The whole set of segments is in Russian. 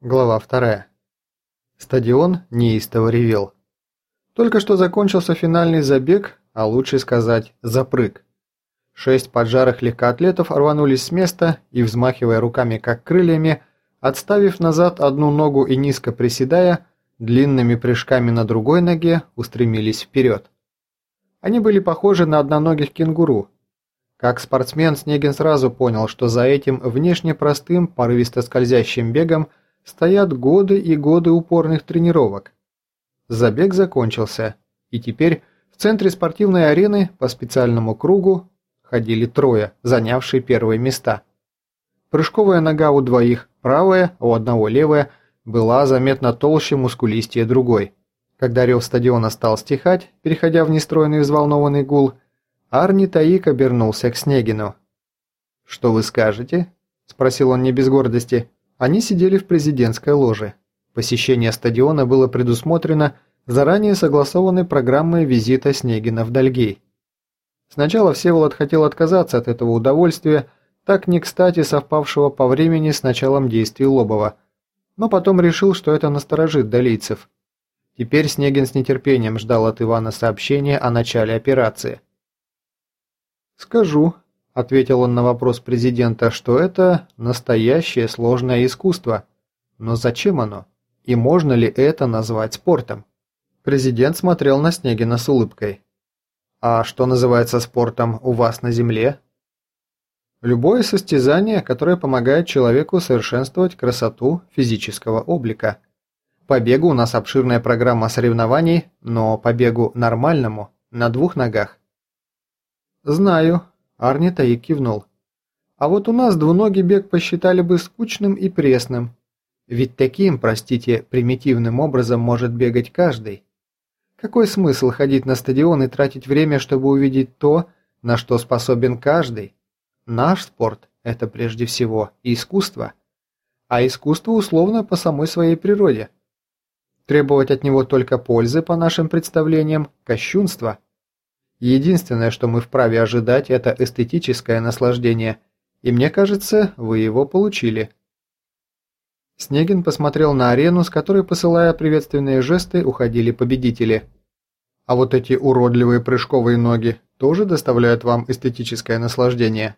Глава вторая. Стадион неистово ревел. Только что закончился финальный забег, а лучше сказать запрыг. Шесть поджарых легкоатлетов рванулись с места и, взмахивая руками как крыльями, отставив назад одну ногу и низко приседая, длинными прыжками на другой ноге устремились вперед. Они были похожи на одноногих кенгуру. Как спортсмен Снегин сразу понял, что за этим внешне простым, порывисто скользящим бегом – стоят годы и годы упорных тренировок. Забег закончился, и теперь в центре спортивной арены по специальному кругу ходили трое, занявшие первые места. Прыжковая нога у двоих, правая, у одного левая, была заметно толще, мускулистее другой. Когда рев стадиона стал стихать, переходя в нестройный взволнованный гул, Арни Таик обернулся к Снегину. «Что вы скажете?» – спросил он не без гордости. Они сидели в президентской ложе. Посещение стадиона было предусмотрено заранее согласованной программой визита Снегина в Дальгей. Сначала Всеволод хотел отказаться от этого удовольствия, так не кстати совпавшего по времени с началом действий Лобова, но потом решил, что это насторожит долийцев. Теперь Снегин с нетерпением ждал от Ивана сообщения о начале операции. «Скажу», ответил он на вопрос президента, что это настоящее сложное искусство. Но зачем оно? И можно ли это назвать спортом? Президент смотрел на Снегина с улыбкой. А что называется спортом у вас на земле? Любое состязание, которое помогает человеку совершенствовать красоту физического облика. По бегу у нас обширная программа соревнований, но по бегу нормальному, на двух ногах. «Знаю», Арни Таик кивнул. А вот у нас двуногий бег посчитали бы скучным и пресным. Ведь таким, простите, примитивным образом может бегать каждый. Какой смысл ходить на стадион и тратить время, чтобы увидеть то, на что способен каждый? Наш спорт – это прежде всего искусство. А искусство условно по самой своей природе. Требовать от него только пользы, по нашим представлениям – кощунство – Единственное, что мы вправе ожидать, это эстетическое наслаждение, и мне кажется, вы его получили». Снегин посмотрел на арену, с которой, посылая приветственные жесты, уходили победители. «А вот эти уродливые прыжковые ноги тоже доставляют вам эстетическое наслаждение?»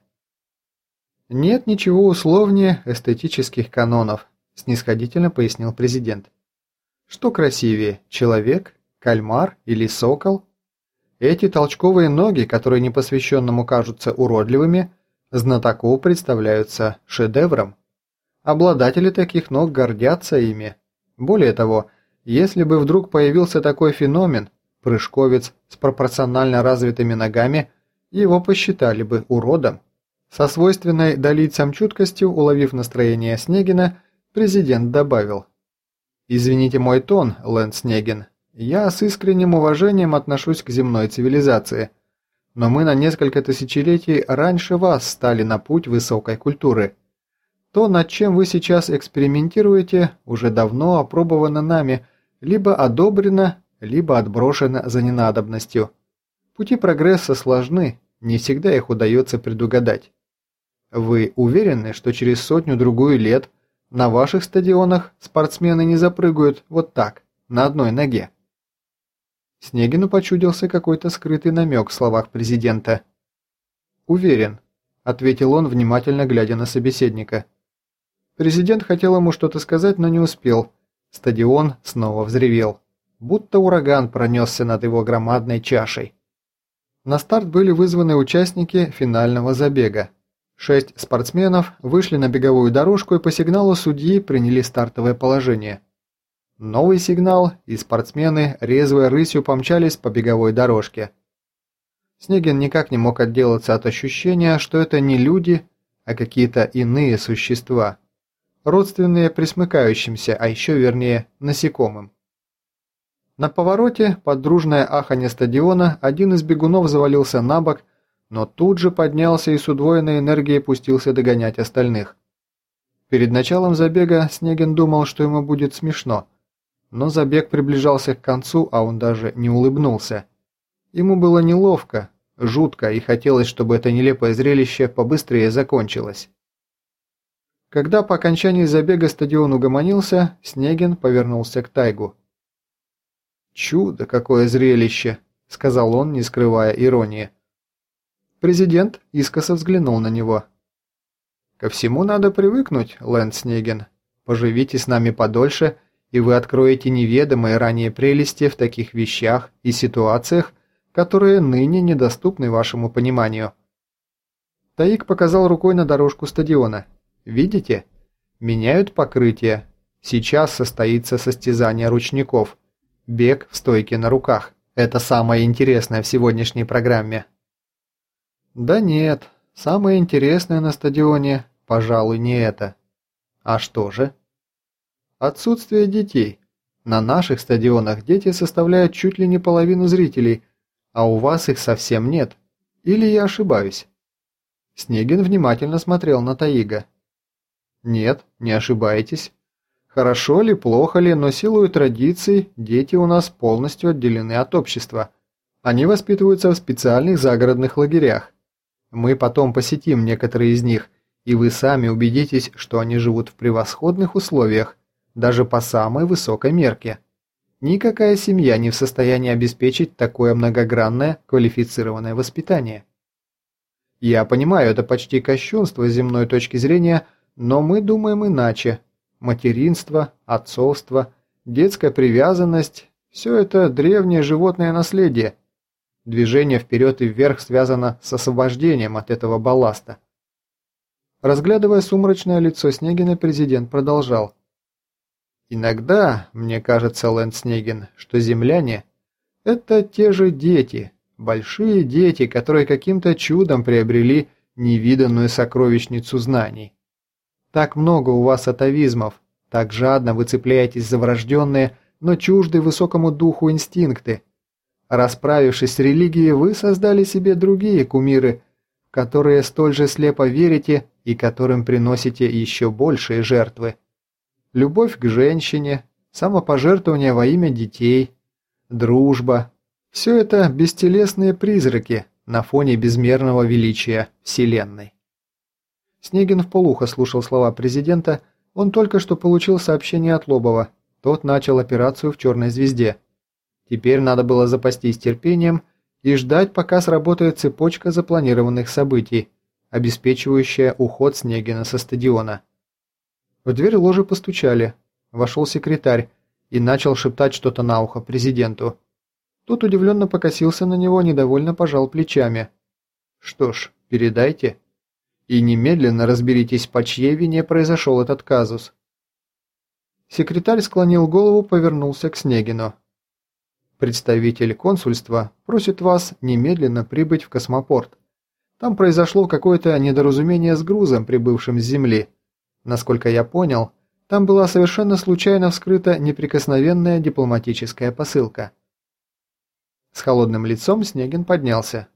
«Нет ничего условнее эстетических канонов», – снисходительно пояснил президент. «Что красивее, человек, кальмар или сокол?» Эти толчковые ноги, которые непосвященному кажутся уродливыми, знатоку представляются шедевром. Обладатели таких ног гордятся ими. Более того, если бы вдруг появился такой феномен, прыжковец с пропорционально развитыми ногами, его посчитали бы уродом. Со свойственной долицам чуткостью, уловив настроение Снегина, президент добавил. «Извините мой тон, Лэнд Снегин, я с искренним уважением отношусь к земной цивилизации, но мы на несколько тысячелетий раньше вас стали на путь высокой культуры. То, над чем вы сейчас экспериментируете, уже давно опробовано нами, либо одобрено, либо отброшено за ненадобностью. Пути прогресса сложны, не всегда их удается предугадать. Вы уверены, что через сотню-другую лет на ваших стадионах спортсмены не запрыгают вот так, на одной ноге? Снегину почудился какой-то скрытый намек в словах президента. «Уверен», – ответил он, внимательно глядя на собеседника. Президент хотел ему что-то сказать, но не успел. Стадион снова взревел. Будто ураган пронесся над его громадной чашей. На старт были вызваны участники финального забега. Шесть спортсменов вышли на беговую дорожку и по сигналу судьи приняли стартовое положение – Новый сигнал, и спортсмены резвой рысью помчались по беговой дорожке. Снегин никак не мог отделаться от ощущения, что это не люди, а какие-то иные существа, родственные присмыкающимся, а еще вернее насекомым. На повороте, под дружное аханье стадиона, один из бегунов завалился на бок, но тут же поднялся и с удвоенной энергией пустился догонять остальных. Перед началом забега Снегин думал, что ему будет смешно – но забег приближался к концу, а он даже не улыбнулся. Ему было неловко, жутко, и хотелось, чтобы это нелепое зрелище побыстрее закончилось. Когда по окончании забега стадион угомонился, Снегин повернулся к Тайгу. «Чудо, какое зрелище!» – сказал он, не скрывая иронии. Президент искоса взглянул на него. «Ко всему надо привыкнуть, Лэнд Снегин. Поживите с нами подольше, и вы откроете неведомые ранее прелести в таких вещах и ситуациях, которые ныне недоступны вашему пониманию». Таик показал рукой на дорожку стадиона – Видите? Меняют покрытие. Сейчас состоится состязание ручников. Бег в стойке на руках. Это самое интересное в сегодняшней программе. Да нет, самое интересное на стадионе, пожалуй, не это. А что же? Отсутствие детей. На наших стадионах дети составляют чуть ли не половину зрителей, а у вас их совсем нет. Или я ошибаюсь? Снегин внимательно смотрел на Таига. Нет, не ошибаетесь. Хорошо ли, плохо ли, но силой традиций дети у нас полностью отделены от общества. Они воспитываются в специальных загородных лагерях. Мы потом посетим некоторые из них, и вы сами убедитесь, что они живут в превосходных условиях, даже по самой высокой мерке. Никакая семья не в состоянии обеспечить такое многогранное квалифицированное воспитание. Я понимаю, это почти кощунство с земной точки зрения – но мы думаем иначе. Материнство, отцовство, детская привязанность – все это древнее животное наследие. Движение вперед и вверх связано с освобождением от этого балласта. Разглядывая сумрачное лицо Снегина, президент продолжал. «Иногда, мне кажется, Лэнд Снегин, что земляне – это те же дети, большие дети, которые каким-то чудом приобрели невиданную сокровищницу знаний. Так много у вас атовизмов, так жадно вы цепляетесь за врожденные, но чужды высокому духу инстинкты. Расправившись с религией, вы создали себе другие кумиры, в которые столь же слепо верите и которым приносите еще большие жертвы. Любовь к женщине, самопожертвование во имя детей, дружба – все это бестелесные призраки на фоне безмерного величия Вселенной. Снегин вполуха слушал слова президента, он только что получил сообщение от Лобова, тот начал операцию в «Черной звезде». Теперь надо было запастись терпением и ждать, пока сработает цепочка запланированных событий, обеспечивающая уход Снегина со стадиона. В дверь ложи постучали. Вошел секретарь и начал шептать что-то на ухо президенту. Тот удивленно покосился на него, недовольно пожал плечами. «Что ж, передайте». И немедленно разберитесь, по чьей вине произошел этот казус. Секретарь склонил голову, повернулся к Снегину. Представитель консульства просит вас немедленно прибыть в космопорт. Там произошло какое-то недоразумение с грузом, прибывшим с Земли. Насколько я понял, там была совершенно случайно вскрыта неприкосновенная дипломатическая посылка. С холодным лицом Снегин поднялся.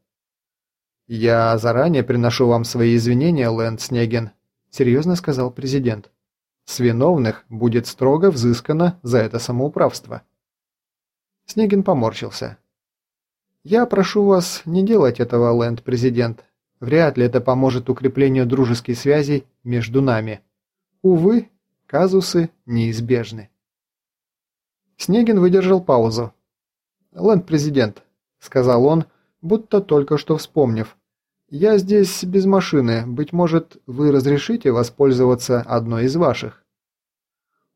«Я заранее приношу вам свои извинения, Лэнд Снегин», – серьезно сказал президент. «С виновных будет строго взыскано за это самоуправство». Снегин поморщился. «Я прошу вас не делать этого, Лэнд-президент. Вряд ли это поможет укреплению дружеских связей между нами. Увы, казусы неизбежны». Снегин выдержал паузу. «Лэнд-президент», – сказал он, будто только что вспомнив. «Я здесь без машины. Быть может, вы разрешите воспользоваться одной из ваших?»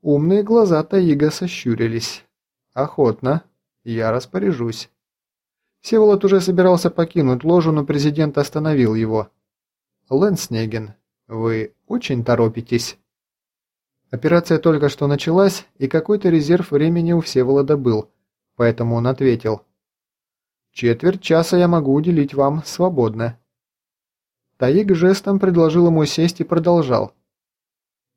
Умные глаза Таига сощурились. «Охотно. Я распоряжусь». Всеволод уже собирался покинуть ложу, но президент остановил его. «Лэнснеген, вы очень торопитесь». Операция только что началась, и какой-то резерв времени у Всеволода был, поэтому он ответил – Четверть часа я могу уделить вам свободно». Таик жестом предложил ему сесть и продолжал.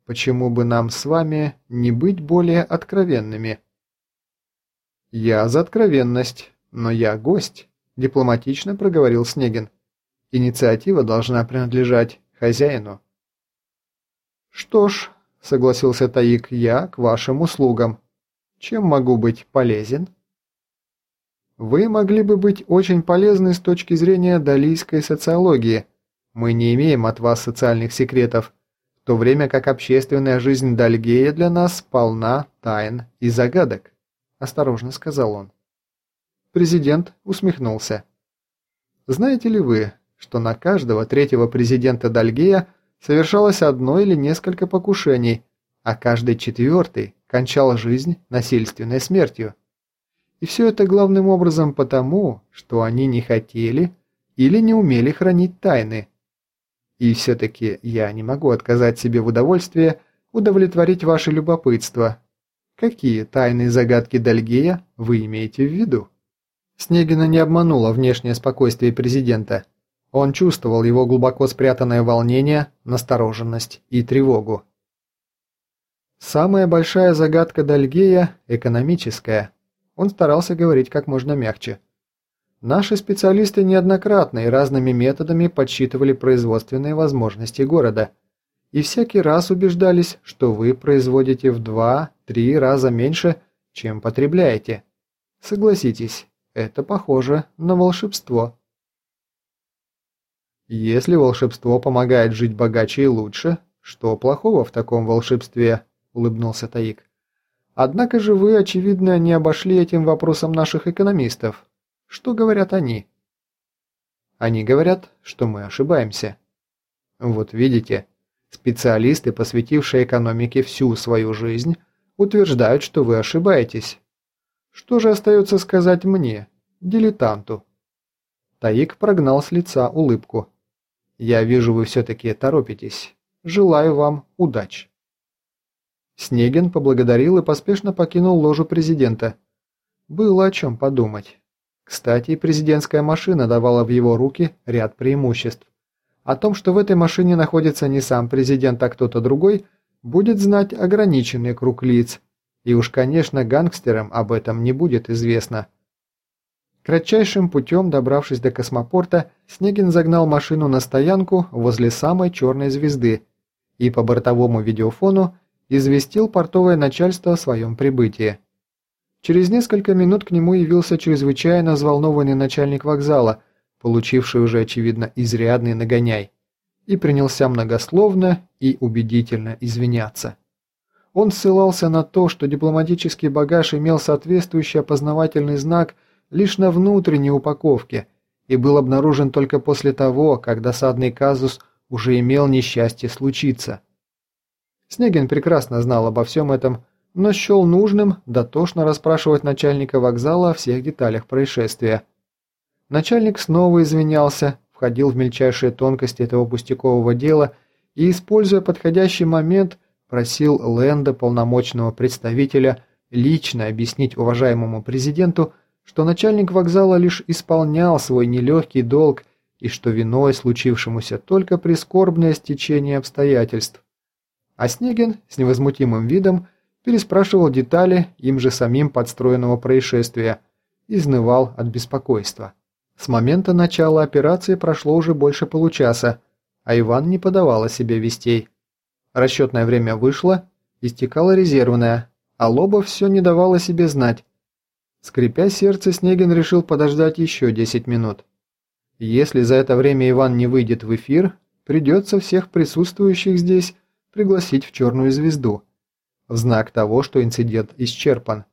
«Почему бы нам с вами не быть более откровенными?» «Я за откровенность, но я гость», – дипломатично проговорил Снегин. «Инициатива должна принадлежать хозяину». «Что ж», – согласился Таик, – «я к вашим услугам. Чем могу быть полезен?» Вы могли бы быть очень полезны с точки зрения далийской социологии. Мы не имеем от вас социальных секретов, в то время как общественная жизнь Дальгея для нас полна тайн и загадок», – осторожно сказал он. Президент усмехнулся. «Знаете ли вы, что на каждого третьего президента Дальгея совершалось одно или несколько покушений, а каждый четвертый кончал жизнь насильственной смертью?» И все это главным образом потому, что они не хотели или не умели хранить тайны. И все-таки я не могу отказать себе в удовольствии удовлетворить ваше любопытство. Какие тайные загадки Дальгея вы имеете в виду? Снегина не обманула внешнее спокойствие президента. Он чувствовал его глубоко спрятанное волнение, настороженность и тревогу. Самая большая загадка Дальгея – экономическая – он старался говорить как можно мягче. Наши специалисты неоднократно и разными методами подсчитывали производственные возможности города. И всякий раз убеждались, что вы производите в два-три раза меньше, чем потребляете. Согласитесь, это похоже на волшебство. Если волшебство помогает жить богаче и лучше, что плохого в таком волшебстве? Улыбнулся Таик. Однако же вы, очевидно, не обошли этим вопросом наших экономистов. Что говорят они? Они говорят, что мы ошибаемся. Вот видите, специалисты, посвятившие экономике всю свою жизнь, утверждают, что вы ошибаетесь. Что же остается сказать мне, дилетанту? Таик прогнал с лица улыбку. Я вижу, вы все-таки торопитесь. Желаю вам удачи. Снегин поблагодарил и поспешно покинул ложу президента. Было о чем подумать. Кстати, президентская машина давала в его руки ряд преимуществ. О том, что в этой машине находится не сам президент, а кто-то другой, будет знать ограниченный круг лиц. И уж, конечно, гангстерам об этом не будет известно. Кратчайшим путем, добравшись до космопорта, Снегин загнал машину на стоянку возле самой черной звезды и по бортовому видеофону известил портовое начальство о своем прибытии. Через несколько минут к нему явился чрезвычайно взволнованный начальник вокзала, получивший уже, очевидно, изрядный нагоняй, и принялся многословно и убедительно извиняться. Он ссылался на то, что дипломатический багаж имел соответствующий опознавательный знак лишь на внутренней упаковке и был обнаружен только после того, как досадный казус уже имел несчастье случиться – Снегин прекрасно знал обо всем этом, но счел нужным дотошно расспрашивать начальника вокзала о всех деталях происшествия. Начальник снова извинялся, входил в мельчайшие тонкости этого пустякового дела и, используя подходящий момент, просил Лэнда, полномочного представителя, лично объяснить уважаемому президенту, что начальник вокзала лишь исполнял свой нелегкий долг и что виной случившемуся только прискорбное стечение обстоятельств. А Снегин с невозмутимым видом переспрашивал детали им же самим подстроенного происшествия, изнывал от беспокойства. С момента начала операции прошло уже больше получаса, а Иван не подавал о себе вестей. Расчетное время вышло, истекало резервное, а Лобов все не давал о себе знать. Скрипя сердце, Снегин решил подождать еще 10 минут. Если за это время Иван не выйдет в эфир, придется всех присутствующих здесь пригласить в черную звезду, в знак того, что инцидент исчерпан,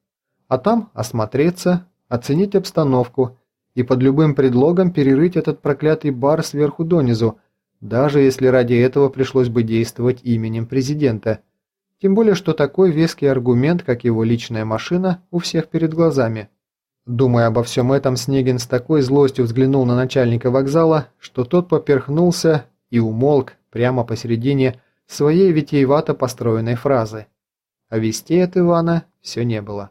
а там осмотреться, оценить обстановку и под любым предлогом перерыть этот проклятый бар сверху донизу, даже если ради этого пришлось бы действовать именем президента. Тем более, что такой веский аргумент, как его личная машина, у всех перед глазами. Думая обо всем этом, Снегин с такой злостью взглянул на начальника вокзала, что тот поперхнулся и умолк прямо посередине своей витиевато построенной фразы. А вести от Ивана все не было.